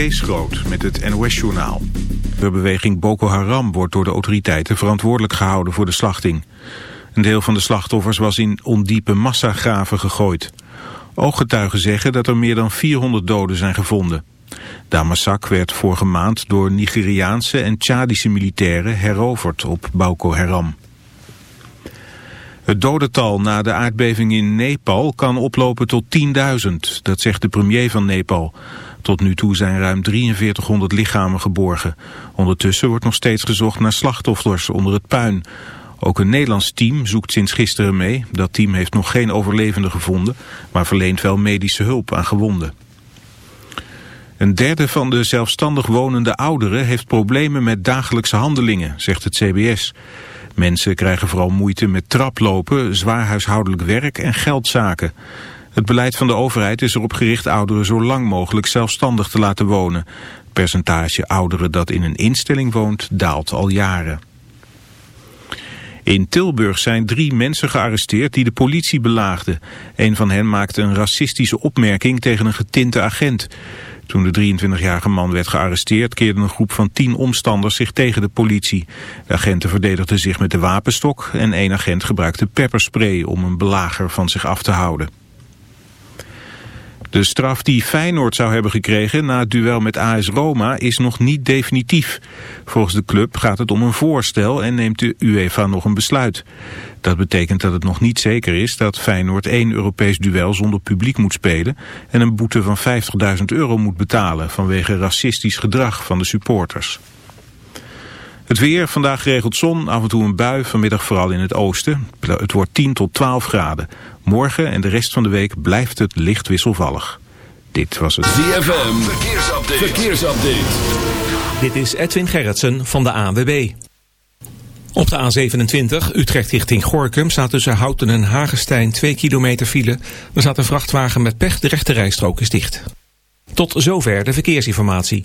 Kees Groot met het NOS-journaal. De beweging Boko Haram wordt door de autoriteiten verantwoordelijk gehouden voor de slachting. Een deel van de slachtoffers was in ondiepe massagraven gegooid. Ooggetuigen zeggen dat er meer dan 400 doden zijn gevonden. Damasak werd vorige maand door Nigeriaanse en Tjadische militairen heroverd op Boko Haram. Het dodental na de aardbeving in Nepal kan oplopen tot 10.000, dat zegt de premier van Nepal. Tot nu toe zijn ruim 4300 lichamen geborgen. Ondertussen wordt nog steeds gezocht naar slachtoffers onder het puin. Ook een Nederlands team zoekt sinds gisteren mee. Dat team heeft nog geen overlevenden gevonden, maar verleent wel medische hulp aan gewonden. Een derde van de zelfstandig wonende ouderen heeft problemen met dagelijkse handelingen, zegt het CBS. Mensen krijgen vooral moeite met traplopen, zwaar huishoudelijk werk en geldzaken. Het beleid van de overheid is erop gericht ouderen zo lang mogelijk zelfstandig te laten wonen. Het percentage ouderen dat in een instelling woont daalt al jaren. In Tilburg zijn drie mensen gearresteerd die de politie belaagden. Een van hen maakte een racistische opmerking tegen een getinte agent. Toen de 23-jarige man werd gearresteerd keerde een groep van tien omstanders zich tegen de politie. De agenten verdedigden zich met de wapenstok en één agent gebruikte pepperspray om een belager van zich af te houden. De straf die Feyenoord zou hebben gekregen na het duel met AS Roma is nog niet definitief. Volgens de club gaat het om een voorstel en neemt de UEFA nog een besluit. Dat betekent dat het nog niet zeker is dat Feyenoord één Europees duel zonder publiek moet spelen en een boete van 50.000 euro moet betalen vanwege racistisch gedrag van de supporters. Het weer, vandaag geregeld zon, af en toe een bui, vanmiddag vooral in het oosten. Het wordt 10 tot 12 graden. Morgen en de rest van de week blijft het licht wisselvallig. Dit was het ZFM, verkeersupdate. verkeersupdate. Dit is Edwin Gerritsen van de ANWB. Op de A27, Utrecht richting Gorkum, staat tussen Houten en Hagestein 2 kilometer file. Er staat een vrachtwagen met pech, de rechte rijstrook is dicht. Tot zover de verkeersinformatie.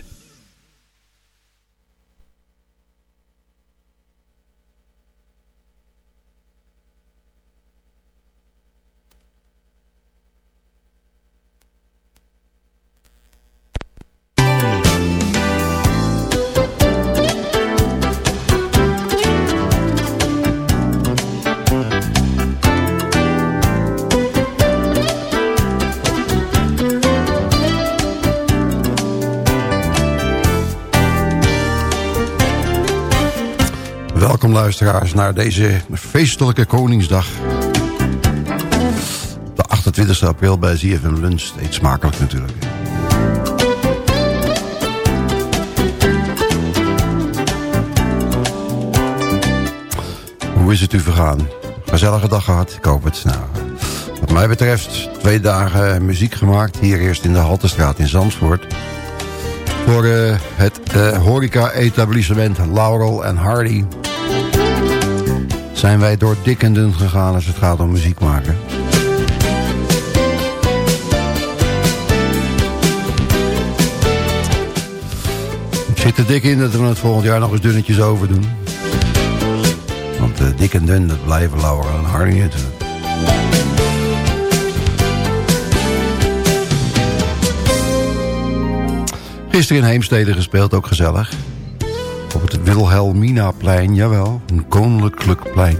Luisteraars naar deze feestelijke Koningsdag. De 28 april bij ZFM Lunch. Eet smakelijk natuurlijk. Hoe is het u vergaan? Gezellige dag gehad? Ik hoop het. Nou, wat mij betreft twee dagen muziek gemaakt. Hier eerst in de Haltestraat in Zandvoort. Voor uh, het uh, horeca-etablissement Laurel en Hardy... zijn wij door dik en dun gegaan als het gaat om muziek maken. Ik zit er dik in dat we het volgend jaar nog eens dunnetjes over doen. Want uh, dik en dun, dat blijven Laurel en natuurlijk. Gisteren in Heemstede gespeeld, ook gezellig. Het Wilhelminaplein, jawel, een koninklijk plein.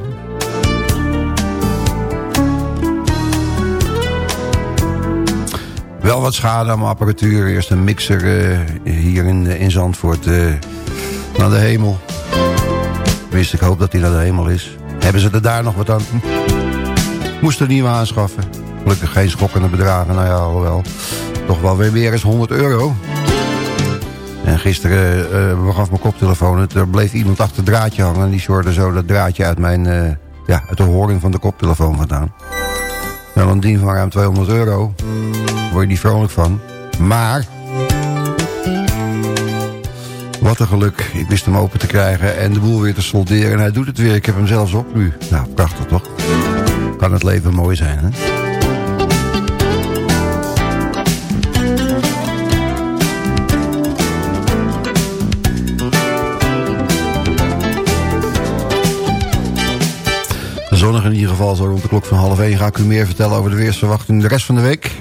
Wel wat schade aan mijn apparatuur. Eerst een mixer uh, hier in, in Zandvoort uh, naar de hemel. Wist ik hoop dat hij naar de hemel is. Hebben ze er daar nog wat aan? Moest er niet meer aanschaffen. Gelukkig geen schokkende bedragen. Nou ja, alhoewel. Toch wel weer weer eens 100 euro. En gisteren begaf mijn koptelefoon Er bleef iemand achter het draadje hangen. En die zorgde zo dat draadje uit, mijn, uh, ja, uit de horing van de koptelefoon vandaan. Wel een dien van ruim 200 euro. Daar word je niet vrolijk van. Maar... Wat een geluk. Ik wist hem open te krijgen en de boel weer te solderen. En hij doet het weer. Ik heb hem zelfs op nu. Nou, prachtig toch? Kan het leven mooi zijn, hè? Zonnig in ieder geval. Zo rond de klok van half 1 ga ik u meer vertellen over de weersverwachting de rest van de week.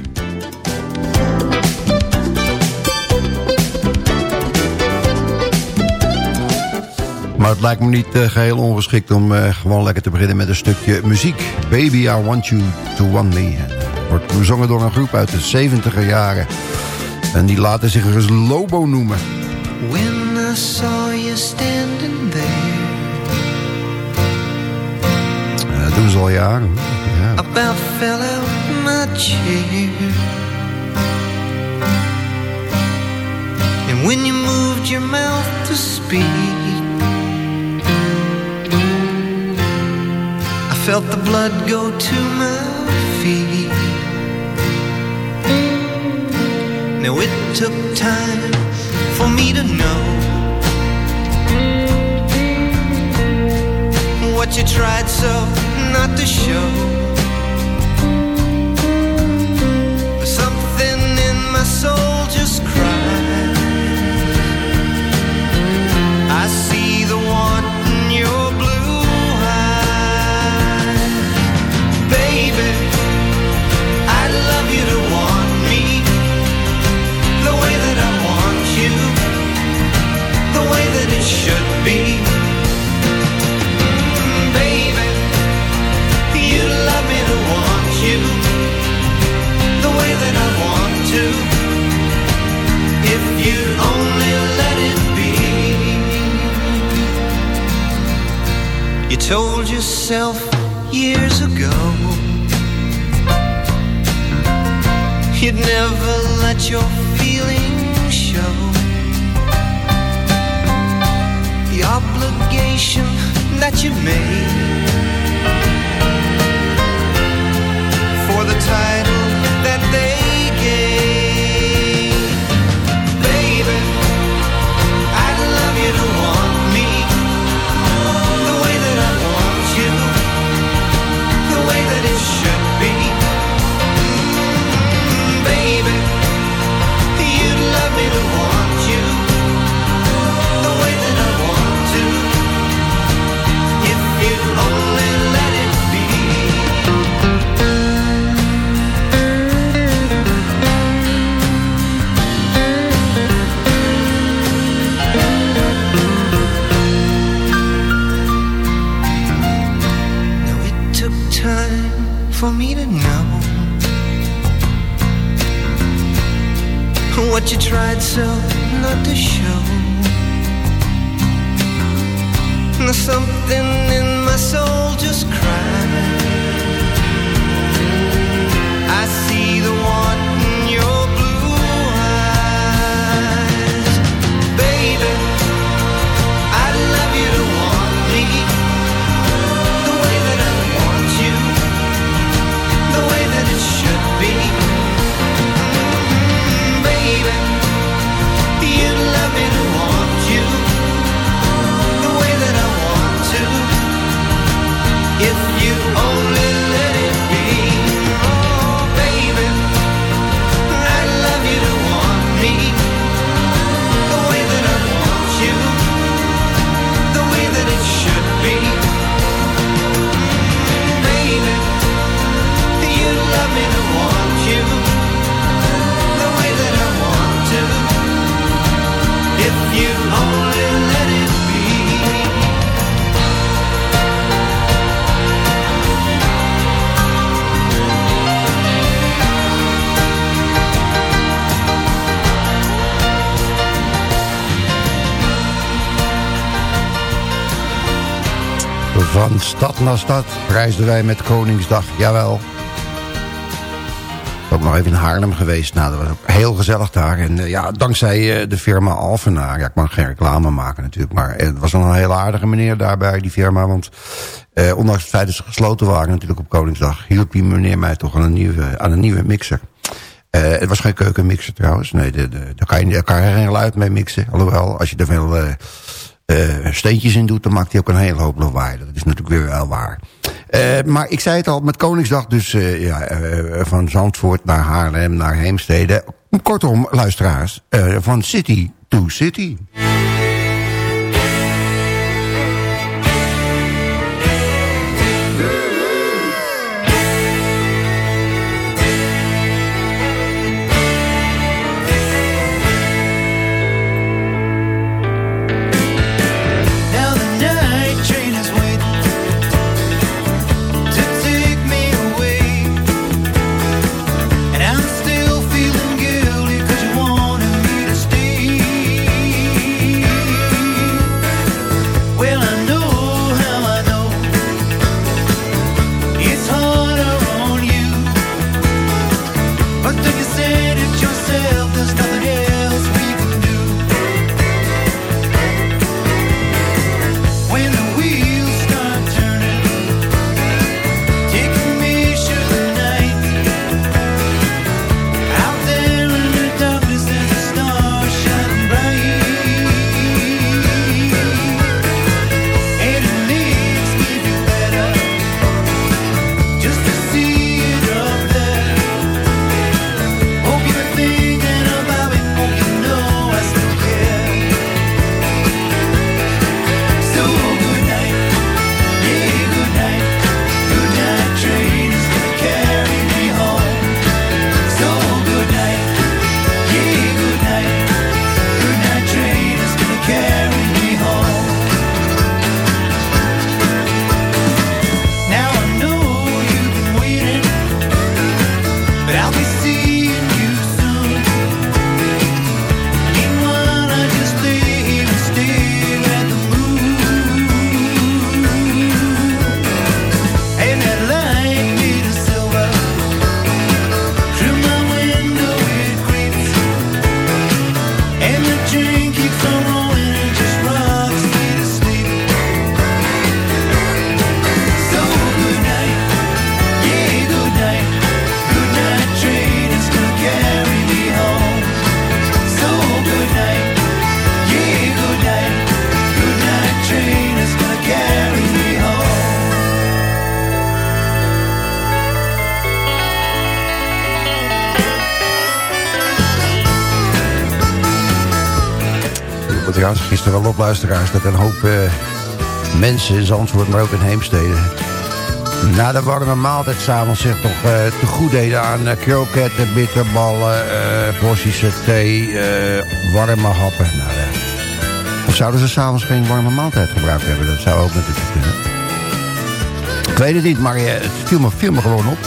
Maar het lijkt me niet uh, geheel ongeschikt om uh, gewoon lekker te beginnen met een stukje muziek. Baby, I Want You To Want Me. Wordt gezongen door een groep uit de 70er jaren. En die laten zich eens Lobo noemen. When I saw you standing there doen ze al jaren. Ja. About fell out my chair And when you moved your mouth to speak I felt the blood go to my feet Now it took time for me to know What you tried so not to show. Something in my soul told yourself years ago You'd never let your feelings show. The obligation that you made me to know what you tried so not to show. There's something in my soul just cried. Van stad naar stad reisden wij met Koningsdag, jawel. Ook nog even in Haarlem geweest. Nou, dat was ook heel gezellig daar. En uh, ja, dankzij uh, de firma Alphenaar. Ja, ik mag geen reclame maken natuurlijk. Maar het was wel een hele aardige meneer daar bij die firma. Want ondanks het feit dat ze gesloten waren natuurlijk op Koningsdag... hielp die meneer mij toch aan een nieuwe, aan een nieuwe mixer. het was geen keukenmixer trouwens. Nee, daar, kan je, daar kan geen geluid mee mixen. Alhoewel, als je er veel steentjes in doet, dan maakt hij ook een hele hoop lawaai. Dat is natuurlijk weer wel waar. Uh, maar ik zei het al, met Koningsdag dus uh, ja, van Zandvoort naar Haarlem, naar Heemstede. Kortom, luisteraars, van city to city. Luisteraars... dat een hoop uh, mensen in Zandvoort, maar ook in Heemstede... na de warme maaltijd s'avonds zich toch uh, te goed deden aan uh, kroketten, bitterballen... porties thee, warme happen. Nou, of zouden ze s'avonds geen warme maaltijd gebruikt hebben? Dat zou ook natuurlijk kunnen. Ik weet het niet, maar het viel me, viel gewoon op.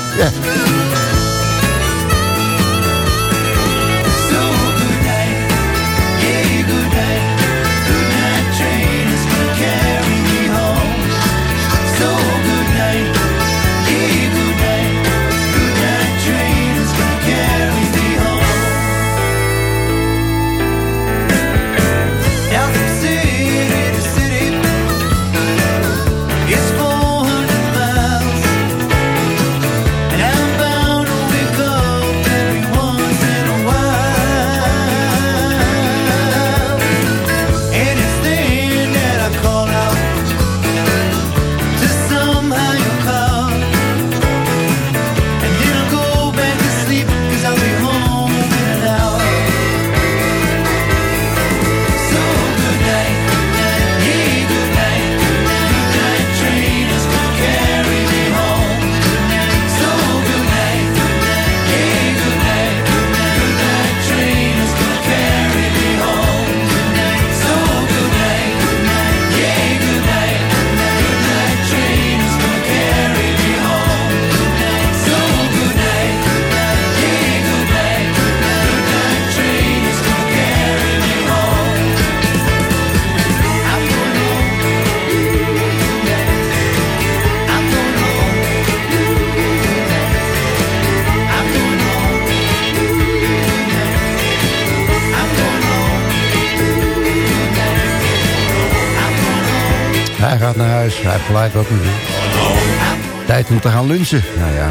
Nou ja,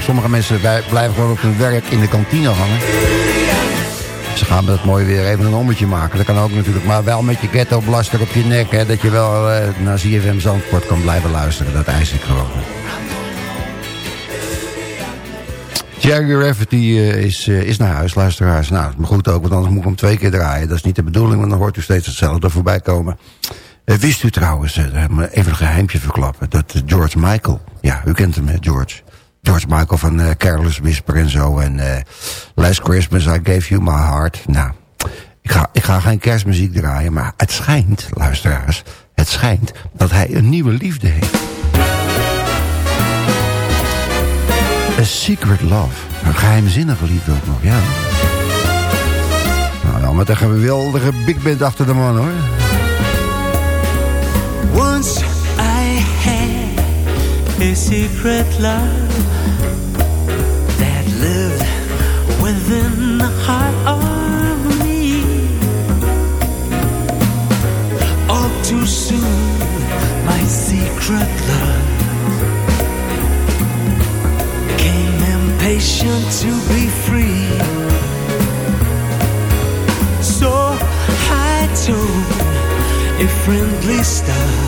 sommige mensen blijven gewoon op hun werk in de kantine hangen. Ze gaan met het mooie weer even een ommetje maken. Dat kan ook natuurlijk. Maar wel met je ghetto blaster op je nek. Hè, dat je wel uh, naar ZFM Zandvoort kan blijven luisteren. Dat eis ik gewoon. Jerry Rafferty uh, is, uh, is naar huis, luisteraars. Nou, maar goed ook, want anders moet ik hem twee keer draaien. Dat is niet de bedoeling, want dan hoort u steeds hetzelfde voorbij komen. Uh, wist u trouwens, even een geheimje verklappen, dat George Michael... U kent hem, George. George Michael van uh, Careless Whisper en zo. En uh, Last Christmas I Gave You My Heart. Nou, ik ga, ik ga geen kerstmuziek draaien, maar het schijnt, luisteraars... het schijnt dat hij een nieuwe liefde heeft. A Secret Love. Een geheimzinnige liefde ook nog, ja. Nou, met een geweldige big band achter de man, hoor. Once a secret love That lived within the heart of me All too soon, my secret love came impatient to be free. So I told a friendly star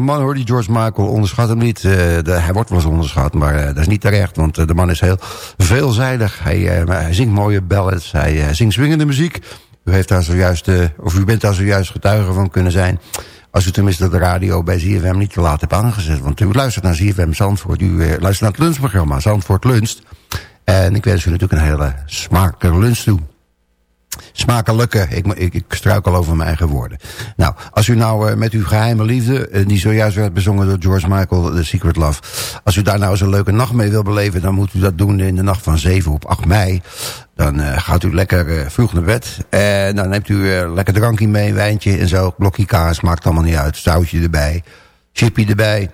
Man hoor, die George Michael. Onderschat hem niet. Uh, de, hij wordt wel eens onderschat, maar uh, dat is niet terecht. Want uh, de man is heel veelzijdig. Hij, hij zingt mooie ballads. Hij zingt swingende muziek. U, heeft daar zojuist, of u bent daar zojuist getuige van kunnen zijn. Als u tenminste de radio bij ZFM niet te laat hebt aangezet. Want u luistert naar ZFM Zandvoort. U luistert naar het lunchprogramma Zandvoort Lunst. En ik wens u natuurlijk een hele smakelijke lunch toe. Smakelijke, ik, ik, ik struikel over mijn eigen woorden. Nou, als u nou uh, met uw geheime liefde, uh, die zojuist werd bezongen door George Michael, The Secret Love. Als u daar nou eens een leuke nacht mee wil beleven, dan moet u dat doen in de nacht van 7 op 8 mei. Dan uh, gaat u lekker vroeg naar bed. En dan neemt u lekker drankje mee, wijntje en zo. Blokje kaas, maakt allemaal niet uit. Zoutje erbij, chippy erbij.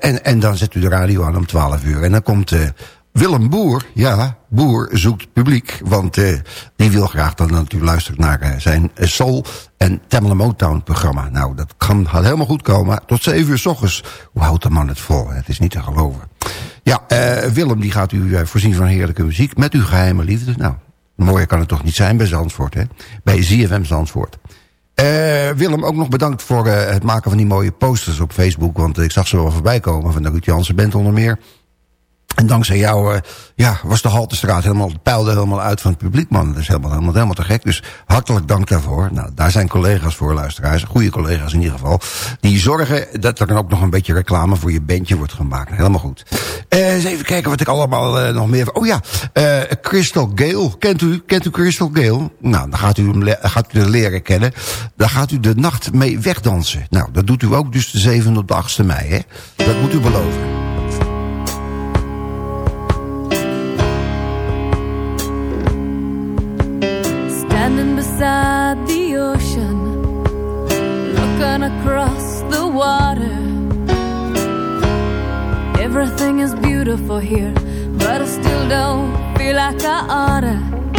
en, en dan zet u de radio aan om 12 uur. En dan komt Willem Boer, ja, Boer zoekt publiek. Want uh, die wil graag dat natuurlijk luistert naar uh, zijn Soul en Tamela Motown programma. Nou, dat kan helemaal goed komen. Tot 7 uur s ochtends. Hoe houdt de man het vol? Het is niet te geloven. Ja, uh, Willem die gaat u voorzien van heerlijke muziek met uw geheime liefde. Nou, mooier kan het toch niet zijn bij Zandvoort, hè? Bij ZFM Zandvoort. Willem, ook nog bedankt voor het maken van die mooie posters op Facebook. Want ik zag ze wel voorbij komen van de Ruud Jansen Bent onder meer. En dankzij jou uh, ja, was de Haltestraat helemaal, peilde helemaal uit van het publiek, man. Dat is helemaal, helemaal, helemaal te gek. Dus hartelijk dank daarvoor. Nou, daar zijn collega's voor, luisteraars. Goede collega's in ieder geval. Die zorgen dat er dan ook nog een beetje reclame voor je bandje wordt gemaakt. Helemaal goed. Uh, eens even kijken wat ik allemaal uh, nog meer... Oh ja, Crystal Gale. Kent u, kent u Crystal Gale? Nou, dan gaat u hem gaat u leren kennen. Dan gaat u de nacht mee wegdansen. Nou, dat doet u ook dus de 7e op de 8e mei, hè? Dat moet u beloven. Everything is beautiful here, but I still don't feel like I oughta.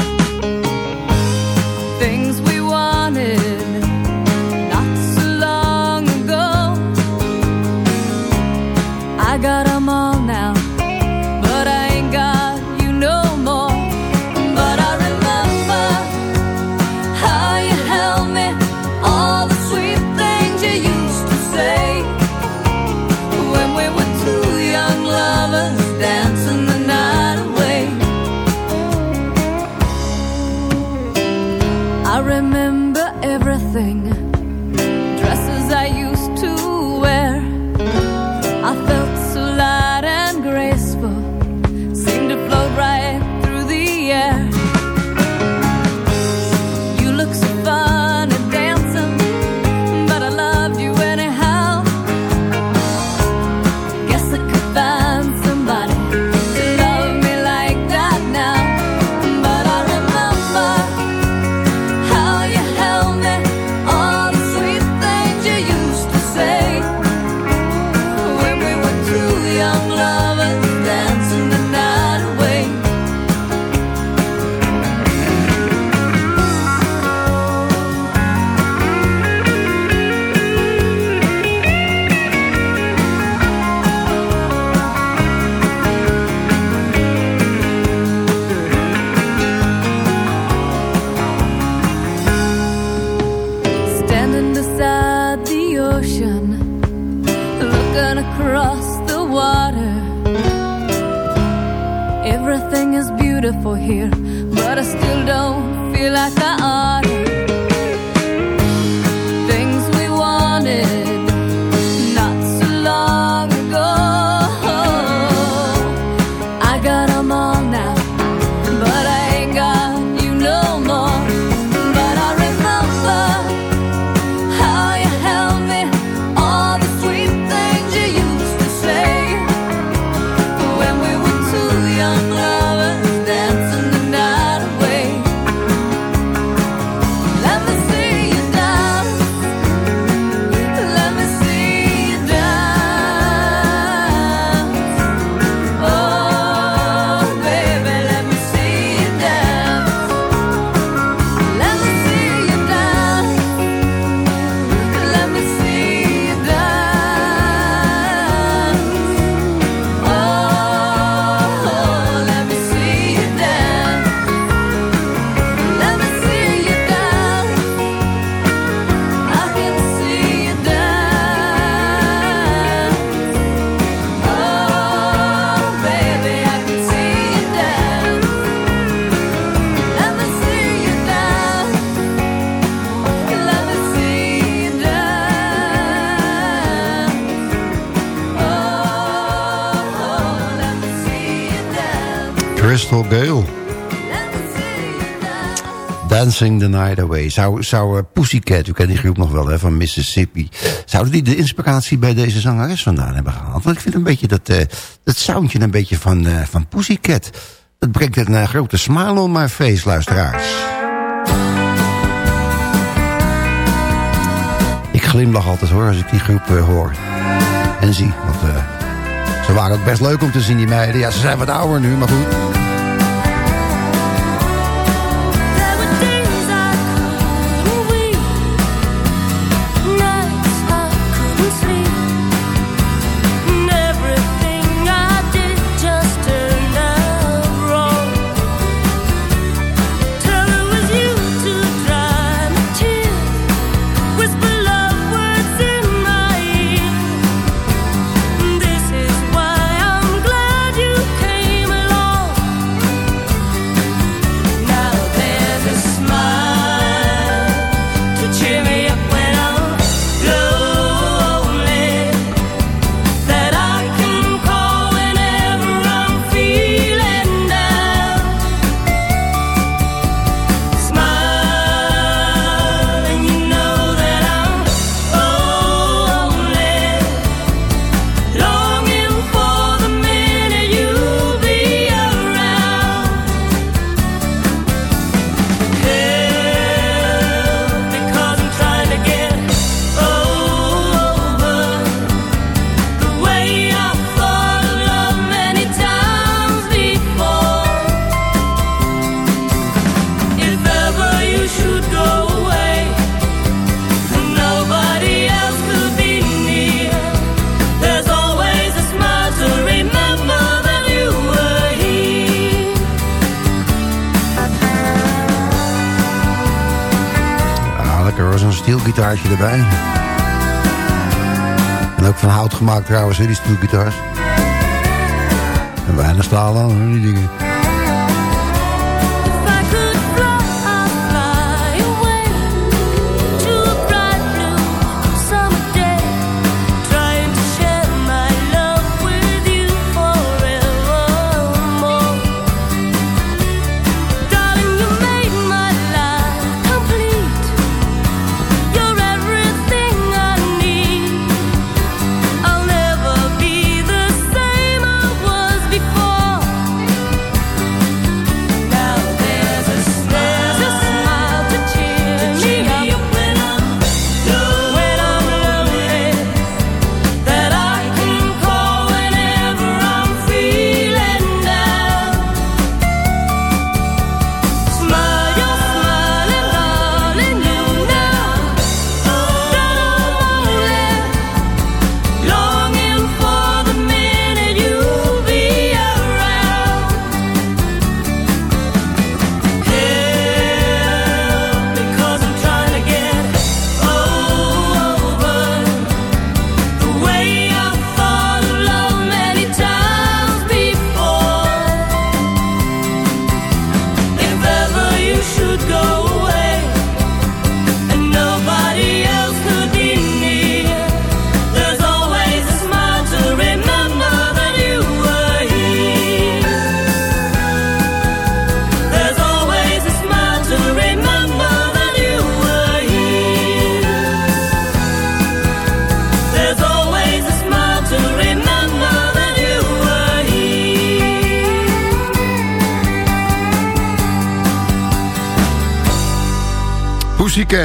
Dancing the Night Away. Zou, zou uh, Pussycat, u kent die groep nog wel hè, van Mississippi... zouden die de inspiratie bij deze zangeres vandaan hebben gehaald? Want ik vind een beetje dat, uh, dat soundje een beetje van, uh, van Pussycat. Dat brengt een grote smile on my face, luisteraars. Ik glimlach altijd hoor, als ik die groep hoor. En zie, want ze waren ook best leuk om te zien, die meiden. Ja, ze zijn wat ouder nu, maar goed... En ook van hout gemaakt trouwens, die stoelgitaars. En weinig dan, die dingen.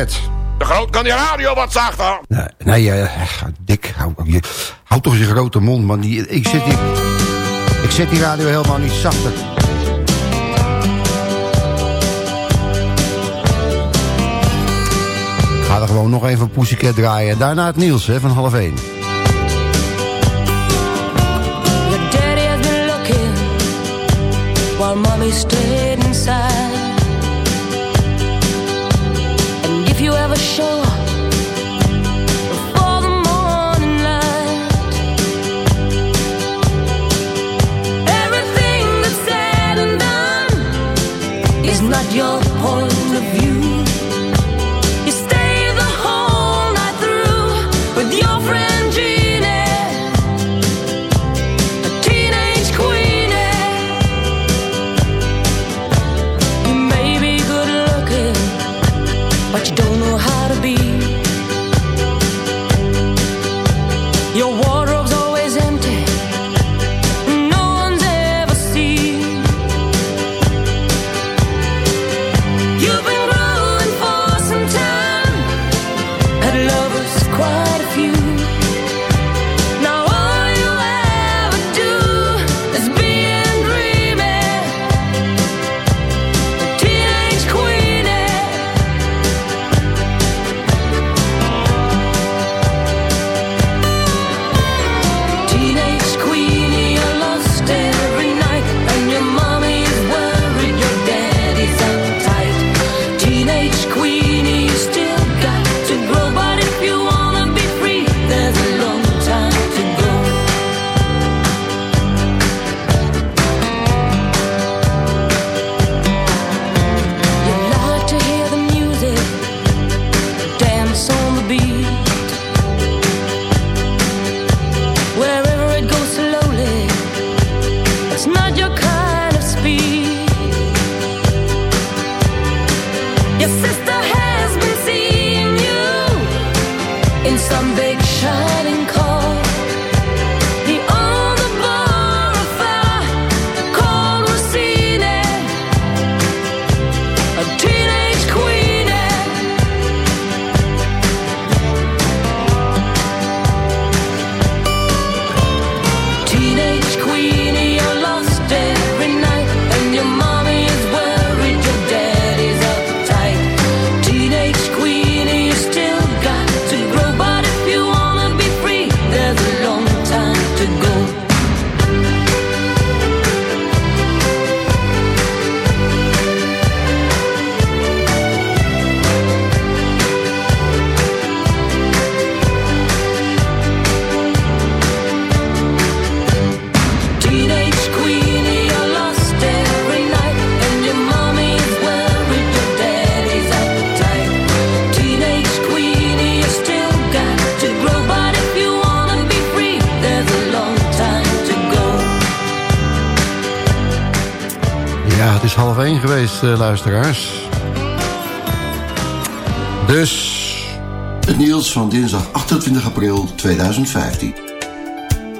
De groot kan die radio wat zachter. Nee, nee eh, eh, uh, Dick, hou, je, toch je grote mond, man. Die, ik, zit die, ik zet die radio helemaal niet zachter. Ga er gewoon nog even Pussycat draaien. Daarna het nieuws hè, van half één. While eh, luisteraars. Dus... Het nieuws van dinsdag 28 april 2015.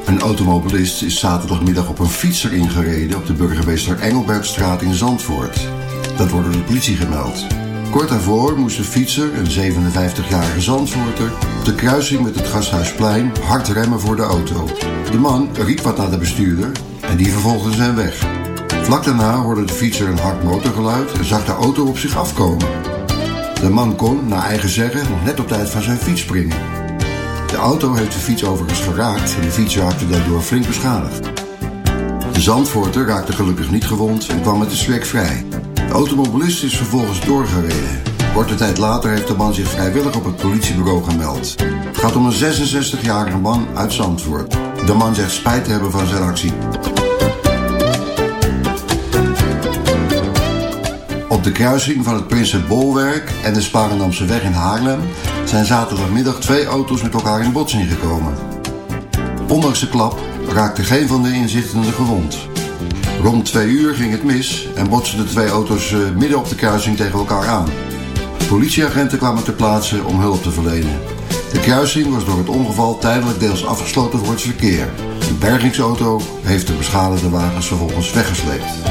Een automobilist is zaterdagmiddag op een fietser ingereden... op de burgemeester Engelbertstraat in Zandvoort. Dat wordt door de politie gemeld. Kort daarvoor moest de fietser, een 57-jarige Zandvoorter... op de kruising met het Gasthuisplein hard remmen voor de auto. De man riep wat naar de bestuurder en die vervolgde zijn weg. Vlak daarna hoorde de fietser een hard motorgeluid en zag de auto op zich afkomen. De man kon, naar eigen zeggen, nog net op tijd van zijn fiets springen. De auto heeft de fiets overigens geraakt en de fiets raakte daardoor flink beschadigd. De Zandvoorter raakte gelukkig niet gewond en kwam met de strek vrij. De automobilist is vervolgens doorgereden. Korte tijd later heeft de man zich vrijwillig op het politiebureau gemeld. Het gaat om een 66-jarige man uit Zandvoort. De man zegt spijt te hebben van zijn actie. Op de kruising van het Prinsenbolwerk en de Sparendamse weg in Haarlem zijn zaterdagmiddag twee auto's met elkaar in botsing gekomen. Ondanks de klap raakte geen van de inzittenden gewond. Rond twee uur ging het mis en botsten de twee auto's eh, midden op de kruising tegen elkaar aan. Politieagenten kwamen ter plaatse om hulp te verlenen. De kruising was door het ongeval tijdelijk deels afgesloten voor het verkeer. Een bergingsauto heeft de beschadigde wagens vervolgens weggesleept.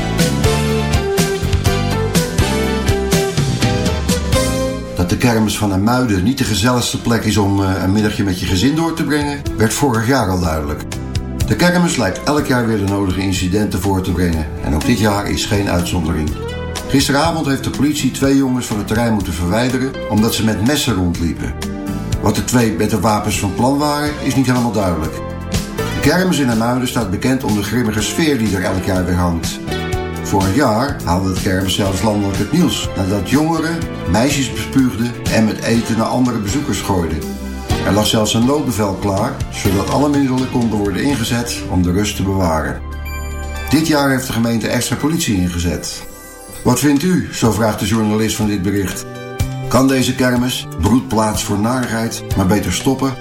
De kermis van Amuiden niet de gezelligste plek is om eh, een middagje met je gezin door te brengen, werd vorig jaar al duidelijk. De kermis lijkt elk jaar weer de nodige incidenten voor te brengen. En ook dit jaar is geen uitzondering. Gisteravond heeft de politie twee jongens van het terrein moeten verwijderen omdat ze met messen rondliepen. Wat de twee met de wapens van plan waren, is niet helemaal duidelijk. De kermis in Amuiden staat bekend om de grimmige sfeer die er elk jaar weer hangt. Vorig jaar haalde het kermis zelfs landelijk het nieuws nadat jongeren meisjes bespuugden en met eten naar andere bezoekers gooiden. Er lag zelfs een noodbevel klaar, zodat alle middelen konden worden ingezet om de rust te bewaren. Dit jaar heeft de gemeente extra politie ingezet. Wat vindt u, zo vraagt de journalist van dit bericht. Kan deze kermis, broedplaats voor narigheid, maar beter stoppen?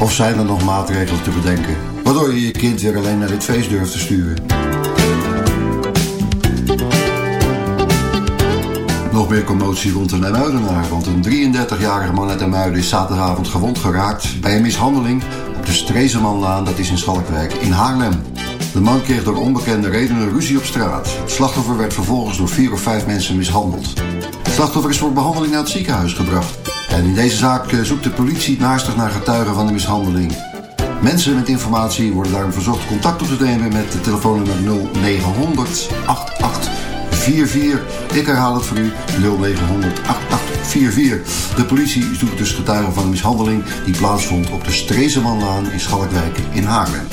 Of zijn er nog maatregelen te bedenken, waardoor je je kind weer alleen naar dit feest durft te sturen? Meer commotie rond de Nijmuidenaar, want een 33-jarige man uit Nijmuiden is zaterdagavond gewond geraakt bij een mishandeling op de Strezemanlaan, dat is in Schalkwijk, in Haarlem. De man kreeg door onbekende redenen ruzie op straat. Het slachtoffer werd vervolgens door vier of vijf mensen mishandeld. Het slachtoffer is voor behandeling naar het ziekenhuis gebracht. En in deze zaak eh, zoekt de politie naastig naar getuigen van de mishandeling. Mensen met informatie worden daarom verzocht contact op te nemen met de telefoonnummer 0900 8844. Ik herhaal het voor u 0900 8844. De politie zoekt dus getuigen van een mishandeling die plaatsvond op de Strezemanlaan in Schalkwijk in Haarlem.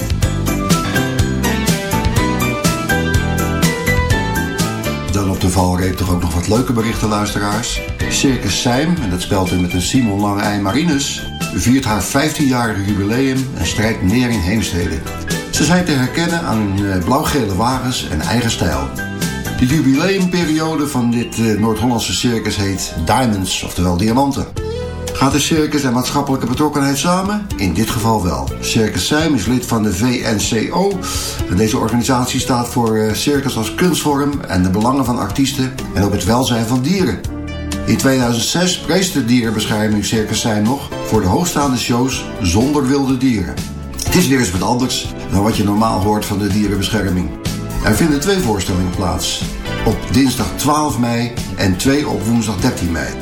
Dan op de valreep toch ook nog wat leuke berichten, luisteraars. Circus Seim, en dat spelt u met een Simon Lange Marinus, viert haar 15-jarige jubileum en strijkt neer in Heemstede. Ze zijn te herkennen aan hun eh, blauw-gele wagens en eigen stijl. De jubileumperiode van dit eh, Noord-Hollandse circus heet Diamonds, oftewel diamanten. Gaat de circus en maatschappelijke betrokkenheid samen? In dit geval wel. Circus Seim is lid van de VNCO. En deze organisatie staat voor eh, circus als kunstvorm en de belangen van artiesten en ook het welzijn van dieren. In 2006 prees de dierenbescherming Circus Seim nog voor de hoogstaande shows zonder wilde dieren. Het is weer eens wat anders dan wat je normaal hoort van de dierenbescherming. Er vinden twee voorstellingen plaats. Op dinsdag 12 mei en twee op woensdag 13 mei.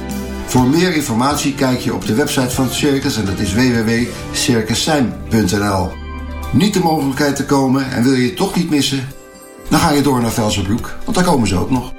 Voor meer informatie kijk je op de website van het circus en dat is www.circusseim.nl. Niet de mogelijkheid te komen en wil je het toch niet missen? Dan ga je door naar Velsenbroek, want daar komen ze ook nog.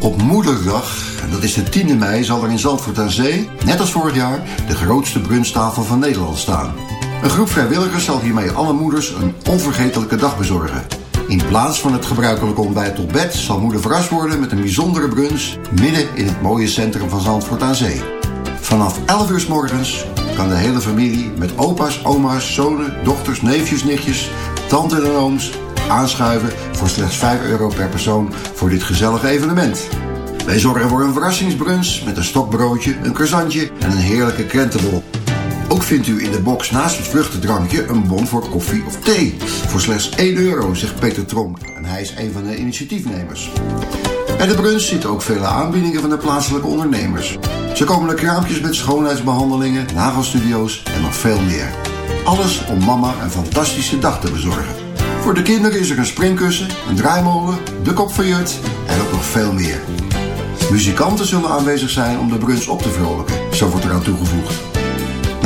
Op Moederdag, en dat is de 10e mei, zal er in Zandvoort aan Zee, net als vorig jaar, de grootste brunstafel van Nederland staan. Een groep vrijwilligers zal hiermee alle moeders een onvergetelijke dag bezorgen. In plaats van het gebruikelijke ontbijt tot bed zal moeder verrast worden met een bijzondere brunch midden in het mooie centrum van Zandvoort aan Zee. Vanaf 11 uur s morgens kan de hele familie met opa's, oma's, zonen, dochters, neefjes, nichtjes, tanten en ooms aanschuiven voor slechts 5 euro per persoon voor dit gezellige evenement. Wij zorgen voor een verrassingsbrunch met een stokbroodje, een croissantje en een heerlijke krentenbol. Ook vindt u in de box naast het vruchtendrankje een bon voor koffie of thee. Voor slechts 1 euro, zegt Peter Tronk. En hij is een van de initiatiefnemers. Bij de brunch zitten ook vele aanbiedingen van de plaatselijke ondernemers. Ze komen er kraampjes met schoonheidsbehandelingen, nagelstudio's en nog veel meer. Alles om mama een fantastische dag te bezorgen. Voor de kinderen is er een springkussen, een draaimolen, de kop van Jut en ook nog veel meer. Muzikanten zullen aanwezig zijn om de brunch op te vrolijken, zo wordt eraan toegevoegd.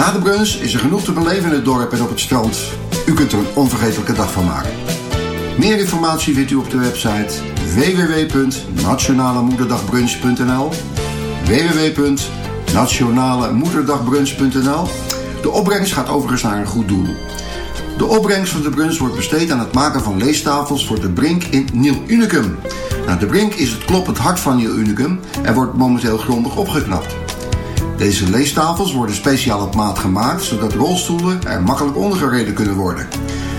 Na de brunch is er genoeg te beleven in het dorp en op het strand. U kunt er een onvergetelijke dag van maken. Meer informatie vindt u op de website www.nationalemoederdagbrunch.nl www.nationalemoederdagbrunch.nl De opbrengst gaat overigens naar een goed doel. De opbrengst van de brunch wordt besteed aan het maken van leestafels voor de Brink in Nieuw Unicum. Nou, de Brink is het kloppend hart van Nieuw Unicum en wordt momenteel grondig opgeknapt. Deze leestafels worden speciaal op maat gemaakt, zodat rolstoelen er makkelijk ondergereden kunnen worden.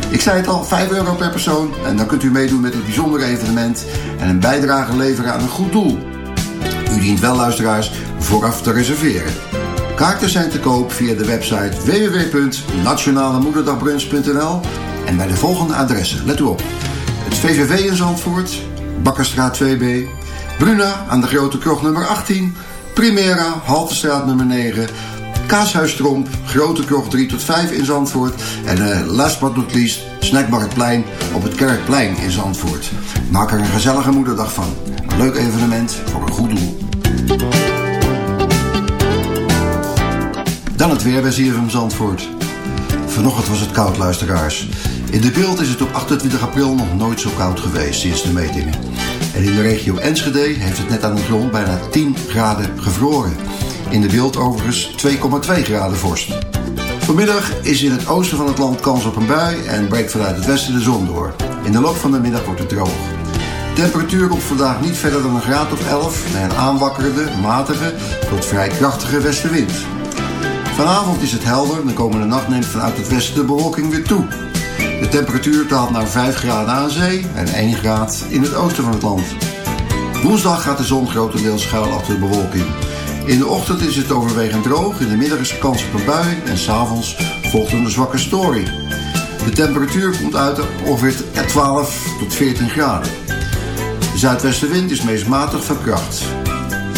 Ik zei het al, 5 euro per persoon en dan kunt u meedoen met het bijzondere evenement en een bijdrage leveren aan een goed doel. U dient wel, luisteraars, vooraf te reserveren. Kaarten zijn te koop via de website www.nationalemoederdagbrunch.nl en bij de volgende adressen. Let u op. Het VVV in Zandvoort, Bakkerstraat 2B, Bruna aan de Grote Krocht nummer 18, Primera, Haltestraat nummer 9, Kaashuis Tromp, Grote Krocht 3 tot 5 in Zandvoort en eh, last but not least Snackbar het Plein op het Kerkplein in Zandvoort. Maak er een gezellige moederdag van. Een leuk evenement voor een goed doel. Dan het weer bij ZFM Zandvoort. Vanochtend was het koud, luisteraars. In de beeld is het op 28 april nog nooit zo koud geweest sinds de metingen. En in de regio Enschede heeft het net aan de grond bijna 10 graden gevroren. In de beeld overigens 2,2 graden vorst. Vanmiddag is in het oosten van het land kans op een bui en breekt vanuit het westen de zon door. In de loop van de middag wordt het droog. Temperatuur komt vandaag niet verder dan een graad of 11 bij een aanwakkerende, matige tot vrij krachtige westenwind. Vanavond is het helder. De komende nacht neemt vanuit het westen de bewolking weer toe. De temperatuur daalt naar 5 graden aan zee en 1 graad in het oosten van het land. Woensdag gaat de zon grotendeels schuil achter de bewolking. In de ochtend is het overwegend droog, in de middag is er kans op een bui en s'avonds volgt een zwakke storing. De temperatuur komt uit op ongeveer 12 tot 14 graden. De zuidwestenwind is meest matig van kracht.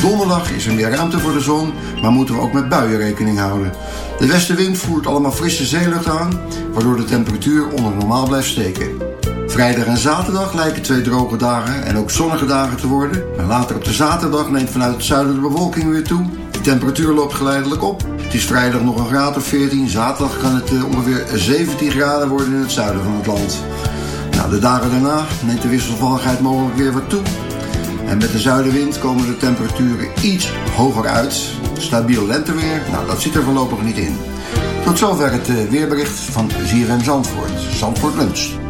Donderdag is er meer ruimte voor de zon, maar moeten we ook met buien rekening houden. De westenwind voert allemaal frisse zeelucht aan, waardoor de temperatuur onder normaal blijft steken. Vrijdag en zaterdag lijken twee droge dagen en ook zonnige dagen te worden. Maar later op de zaterdag neemt vanuit het zuiden de bewolking weer toe. De temperatuur loopt geleidelijk op. Het is vrijdag nog een graad of 14. Zaterdag kan het eh, ongeveer 17 graden worden in het zuiden van het land. Nou, de dagen daarna neemt de wisselvalligheid mogelijk weer wat toe. En met de zuidenwind komen de temperaturen iets hoger uit. Stabiel lenteweer, nou dat zit er voorlopig niet in. Tot zover het eh, weerbericht van ZFM Zandvoort. Zandvoort Lunch.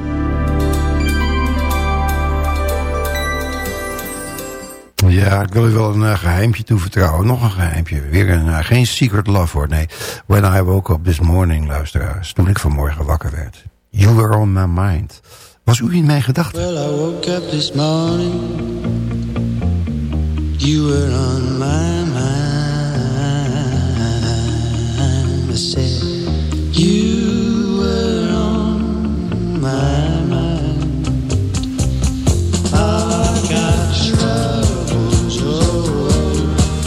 Ja, ik wil u wel een eh, geheimpje toevertrouwen. Nog een geheimpje. Weer een, eh, geen secret love hoor. Nee. When I woke up this morning, luisteraars. Toen ik vanmorgen wakker werd. You were on my mind. Was u in mijn gedachten? Well, I woke up this morning. You were on my mind. I said, You were on my mind. I got troubles, oh,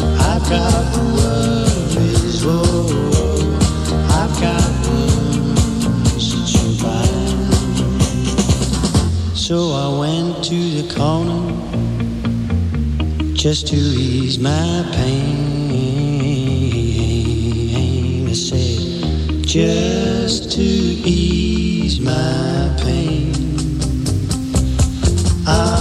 oh. I've got just to ease my pain. I said, just to ease my pain. I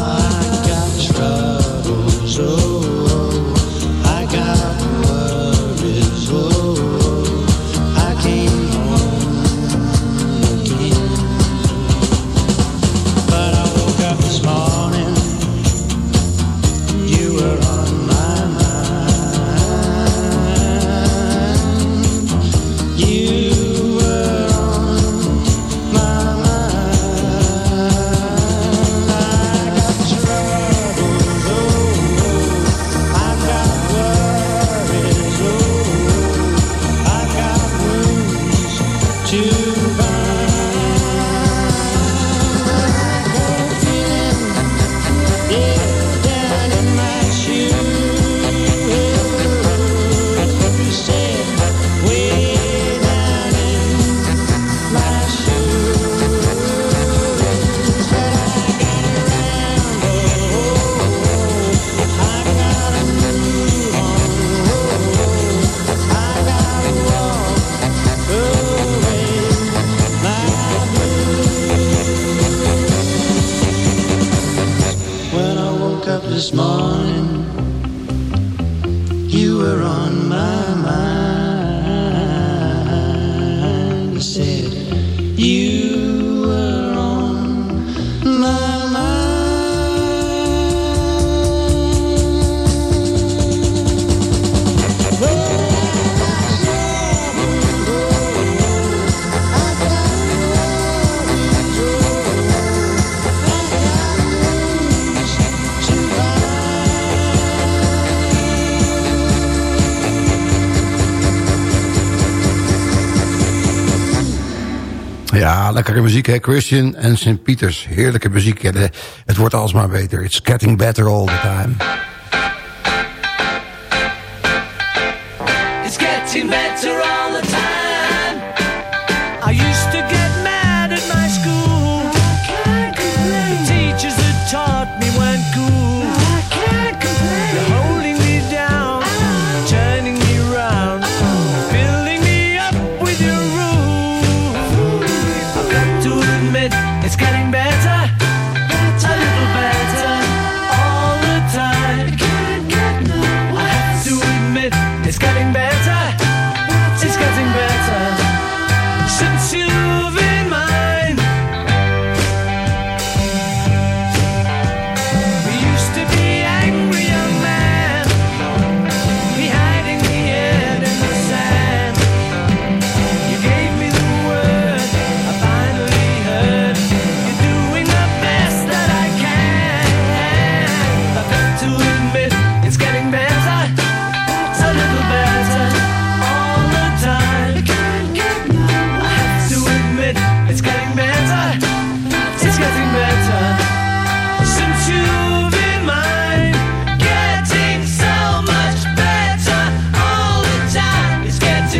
lekkere muziek, hè? Christian en St. Peters. Heerlijke muziek. Eh, het wordt alsmaar beter. It's getting better all the time. It's getting better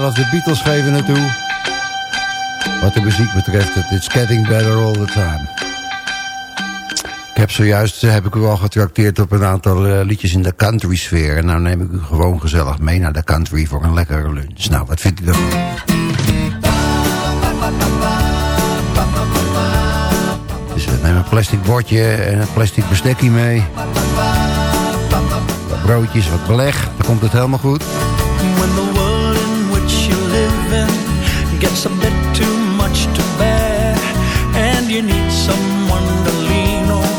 zelfs de Beatles geven het toe. Wat de muziek betreft, het is getting better all the time. Ik heb zojuist, eh, heb ik u al getrakteerd op een aantal eh, liedjes in de country sfeer. En nou neem ik u gewoon gezellig mee naar de country voor een lekkere lunch. Nou, wat vindt u ervan? Dus we nemen een plastic bordje en een plastic bestekje mee. Wat broodjes, wat beleg, dan komt het helemaal goed. Gets a bit too much to bear, and you need someone to lean on.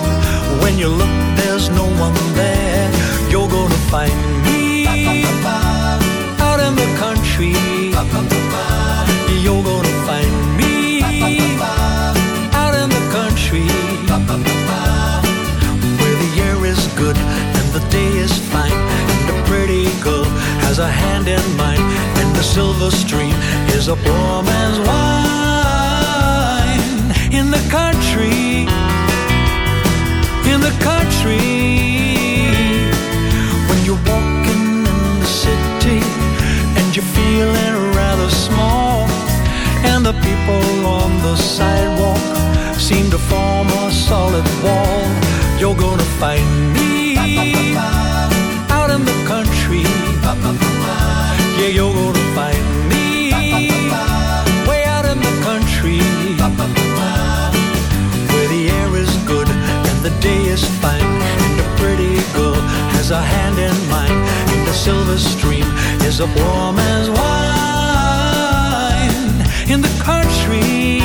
When you look, there's no one there. You're gonna find me out in the country. You're gonna find me out in the country where the air is good and the day is fine and a pretty girl has a hand in mine, and the silver stream is a poor man's wine. In the country, in the country, when you're walking in the city and you're feeling rather small, and the people on the sidewalk seem to form a solid wall, you're gonna find me out in the country. Yeah, you're gonna find is fine. And a pretty girl has a hand in mine. And the silver stream is a poor man's wine. In the country.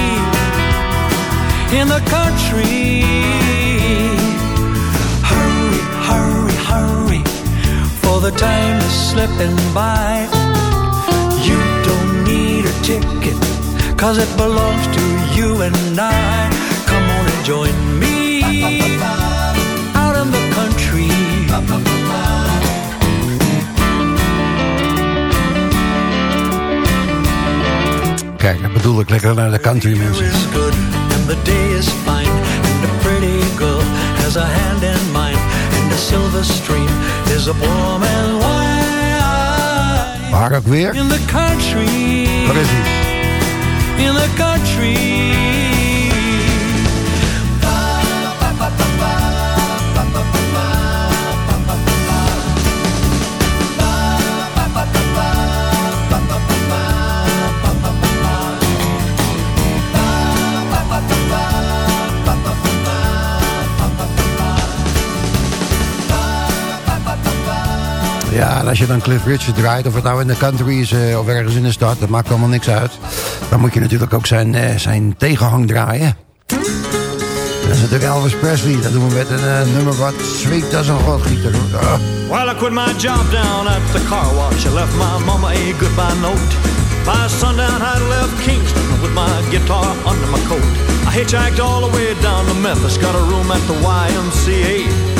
In the country. Hurry hurry hurry. For the time is slipping by. You don't need a ticket Cause it belongs to you and I. Come on and join me Kijk, dat bedoel ik lekker naar de country mensen. is good and the day is fine And a pretty girl has a hand in mine And the silver stream is a poor man's wine Waar ook weer? In the country Waar is hij? in the country. Ja, en als je dan Cliff Richard draait, of het nou in de country is eh, of ergens in de stad, dat maakt allemaal niks uit. Dan moet je natuurlijk ook zijn, eh, zijn tegenhang draaien. Dat is natuurlijk Elvis Presley. Dat doen we met een eh, nummer wat zweet als een godgieter. hoor. Ah. Well, I quit my job down at the car wash. I left my mama a goodbye note. By sundown, I left Kingston with my guitar under my coat. I hitchhiked all the way down to Memphis, got a room at the YMCA.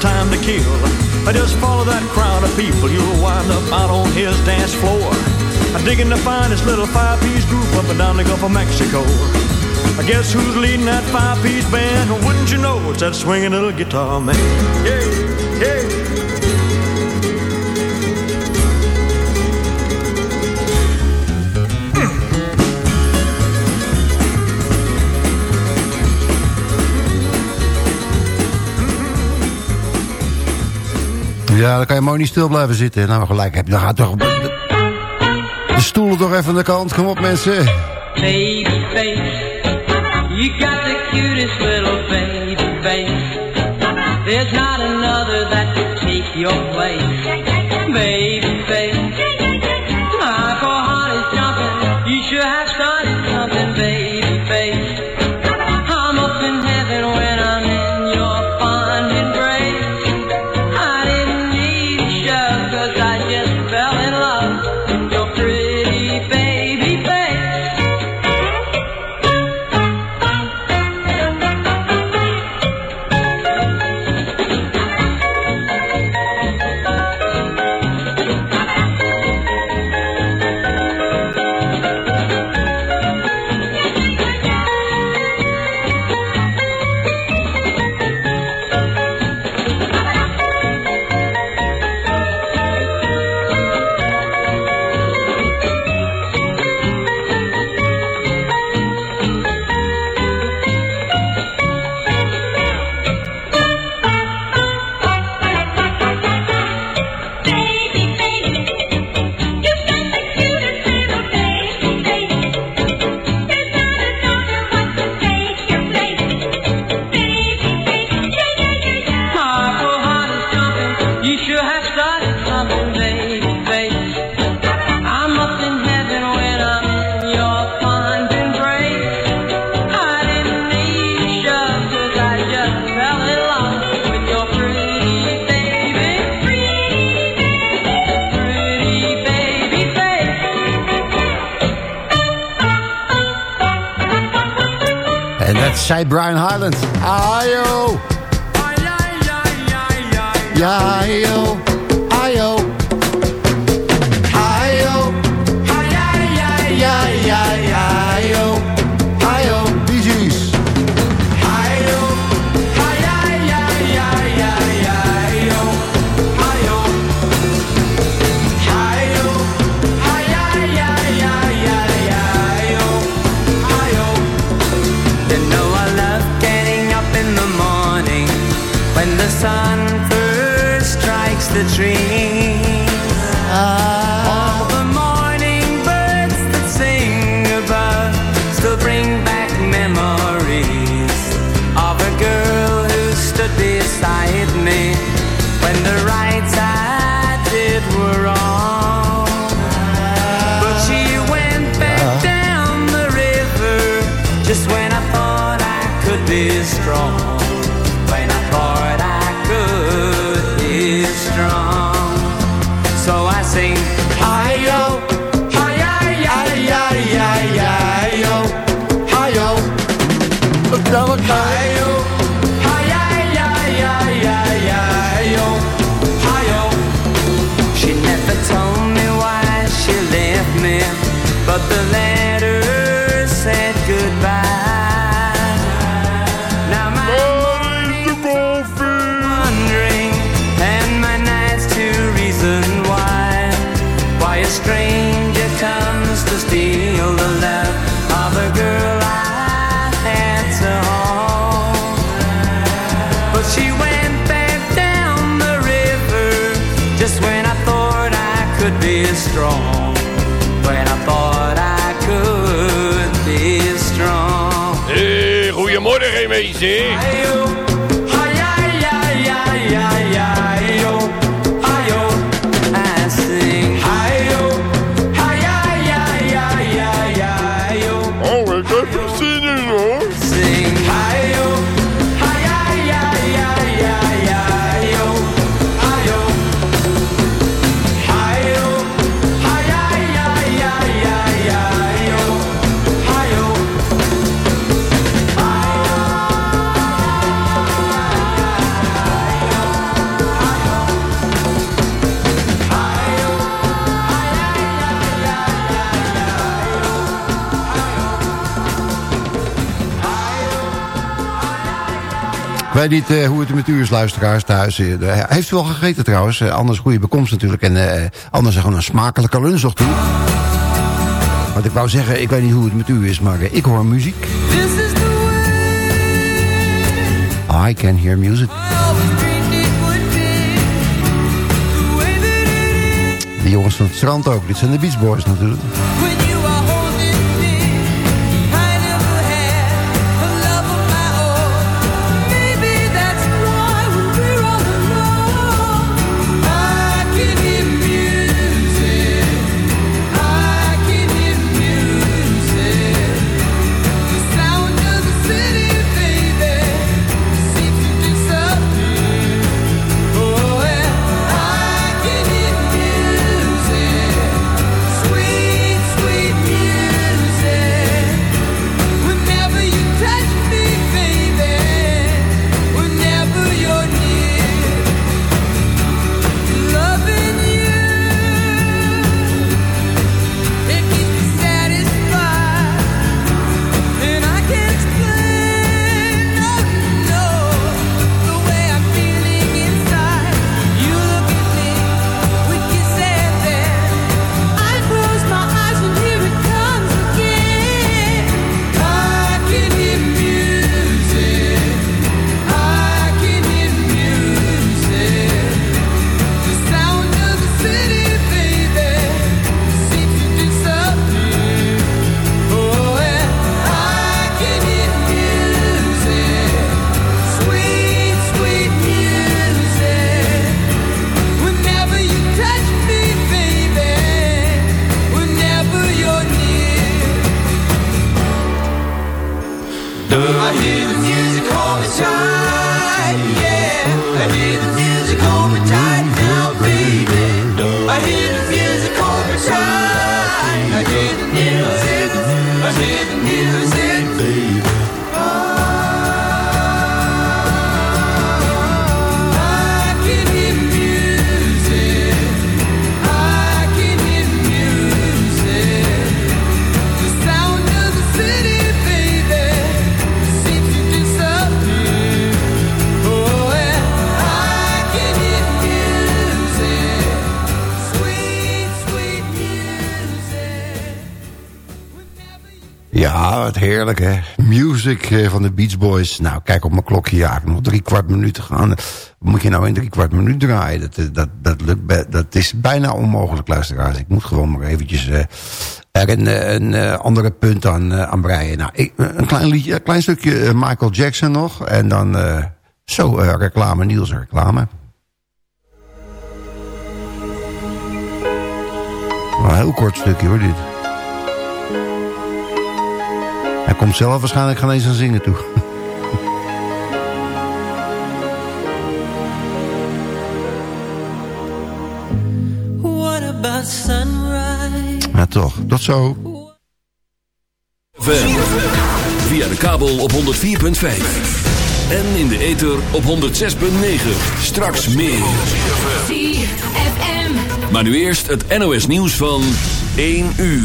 Time to kill. I just follow that crowd of people, you'll wind up out on his dance floor. Digging find this little five-piece group up and down the Gulf of Mexico. I guess who's leading that five-piece band? Wouldn't you know it's that swinging little guitar man? Yeah, yeah. Ja, dan kan je mooi niet stil blijven zitten. Nou, gelijk heb je. Dan gaat toch... De, stoelen toch even aan de kant. Kom op, mensen. baby face. You got the cutest little baby face. There's not another that could take your place. 3. Ik weet niet eh, hoe het met u is, luisteraars thuis. Eh, heeft u wel gegeten trouwens? Eh, anders goede bekomst natuurlijk. En anders gewoon een smakelijke lunch nog toe. Want ik wou zeggen, ik weet niet hoe het met u is, maar ik hoor muziek. I can hear music. De jongens van het strand ook. Dit zijn de Beach Boys natuurlijk. I heerlijk hè. Music eh, van de Beach Boys. Nou, kijk op mijn klokje, ja, nog drie kwart minuut te gaan. Moet je nou in drie kwart minuut draaien? Dat, eh, dat, dat, lukt dat is bijna onmogelijk, luisteraars. Ik moet gewoon maar eventjes eh, er een, een andere punt aan, aan breien. Nou, een klein, liedje, een klein stukje Michael Jackson nog. En dan zo reclame, Niels reclame. Nou, een heel kort stukje hoor, dit. Komt zelf waarschijnlijk geen eens aan zingen toe. What about sunrise? Maar toch, tot zo. Ver. Via de kabel op 104.5. En in de ether op 106.9. Straks meer. Maar nu eerst het NOS nieuws van 1 uur.